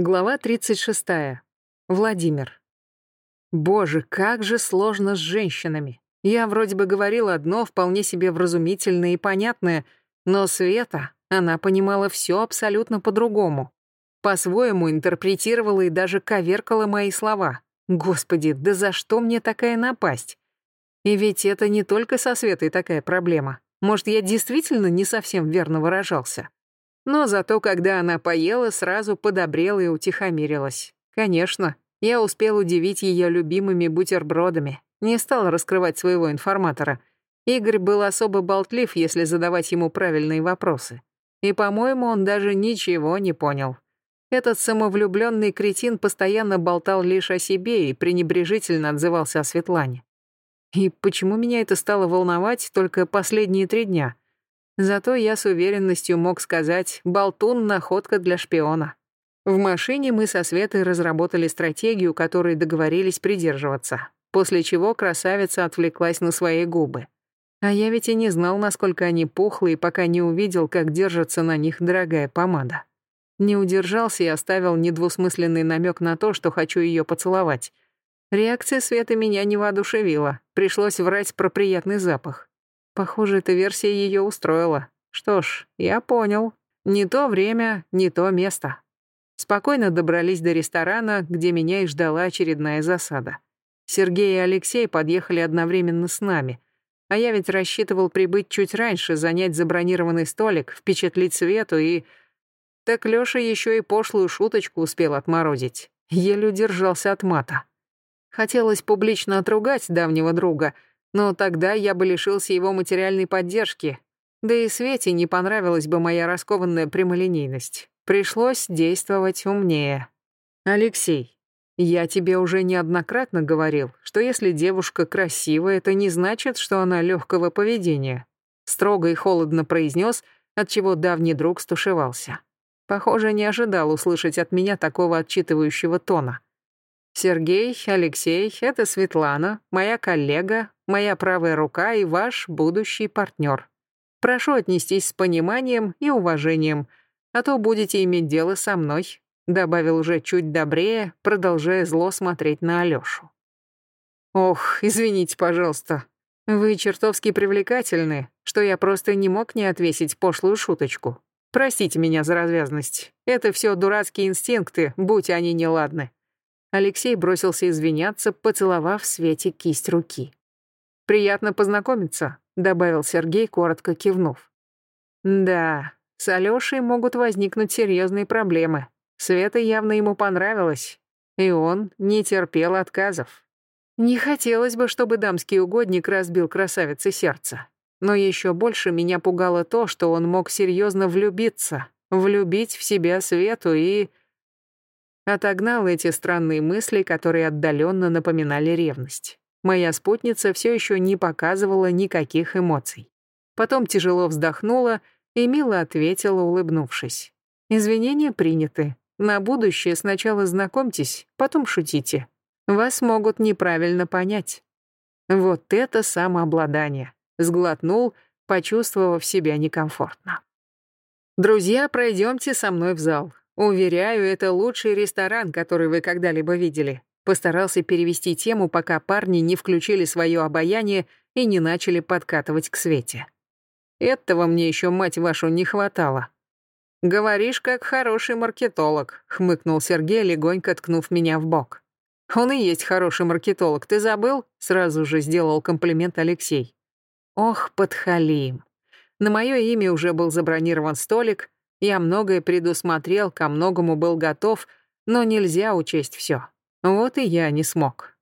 Глава 36. Владимир. Боже, как же сложно с женщинами. Я вроде бы говорила одно вполне себе вразумительное и понятное, но Света, она понимала все абсолютно по-другому. По-своему интерпретировала и даже коверкала мои слова. Господи, да за что мне такая напасть? И ведь это не только со Светой такая проблема. Может, я действительно не совсем верно выражался. Но зато, когда она поела, сразу подобрела и утихомирилась. Конечно, я успел удивить ее любимыми бутербродами. Не стал раскрывать своего информатора. Игорь был особо болтлив, если задавать ему правильные вопросы. И, по-моему, он даже ничего не понял. Этот самовлюбленный кретин постоянно болтал лишь о себе и пренебрежительно отзывался о Светлане. И почему меня это стало волновать только последние три дня? Зато я с уверенностью мог сказать «болтун — находка для шпиона». В машине мы со Светой разработали стратегию, которой договорились придерживаться, после чего красавица отвлеклась на свои губы. А я ведь и не знал, насколько они пухлые, пока не увидел, как держится на них дорогая помада. Не удержался и оставил недвусмысленный намек на то, что хочу ее поцеловать. Реакция Светы меня не воодушевила, пришлось врать про приятный запах. Похоже, эта версия ее устроила. Что ж, я понял. Не то время, не то место. Спокойно добрались до ресторана, где меня и ждала очередная засада. Сергей и Алексей подъехали одновременно с нами. А я ведь рассчитывал прибыть чуть раньше, занять забронированный столик, впечатлить Свету и... Так Лёша еще и пошлую шуточку успел отморозить. Еле удержался от мата. Хотелось публично отругать давнего друга — но тогда я бы лишился его материальной поддержки. Да и Свете не понравилась бы моя раскованная прямолинейность. Пришлось действовать умнее. Алексей, я тебе уже неоднократно говорил, что если девушка красивая, это не значит, что она легкого поведения. Строго и холодно произнес, отчего давний друг стушевался. Похоже, не ожидал услышать от меня такого отчитывающего тона. Сергей, Алексей, это Светлана, моя коллега, моя правая рука и ваш будущий партнер. Прошу отнестись с пониманием и уважением, а то будете иметь дело со мной», добавил уже чуть добрее, продолжая зло смотреть на Алёшу. «Ох, извините, пожалуйста. Вы чертовски привлекательны, что я просто не мог не отвесить пошлую шуточку. Простите меня за развязность. Это все дурацкие инстинкты, будь они неладны». Алексей бросился извиняться, поцеловав Свете кисть руки. «Приятно познакомиться», — добавил Сергей, коротко кивнув. «Да, с Алёшей могут возникнуть серьезные проблемы. Света явно ему понравилась, и он не терпел отказов. Не хотелось бы, чтобы дамский угодник разбил красавице сердце. Но еще больше меня пугало то, что он мог серьезно влюбиться, влюбить в себя Свету и отогнал эти странные мысли, которые отдаленно напоминали ревность. Моя спутница все еще не показывала никаких эмоций. Потом тяжело вздохнула и мило ответила, улыбнувшись. «Извинения приняты. На будущее сначала знакомьтесь, потом шутите. Вас могут неправильно понять». Вот это самообладание. Сглотнул, почувствовав себя некомфортно. «Друзья, пройдемте со мной в зал. Уверяю, это лучший ресторан, который вы когда-либо видели. Постарался перевести тему, пока парни не включили свое обаяние и не начали подкатывать к Свете. Этого мне еще, мать вашу, не хватало. «Говоришь, как хороший маркетолог», — хмыкнул Сергей, легонько ткнув меня в бок. «Он и есть хороший маркетолог, ты забыл?» — сразу же сделал комплимент Алексей. «Ох, подхалим. На мое имя уже был забронирован столик, я многое предусмотрел, ко многому был готов, но нельзя учесть все. Вот и я не смог.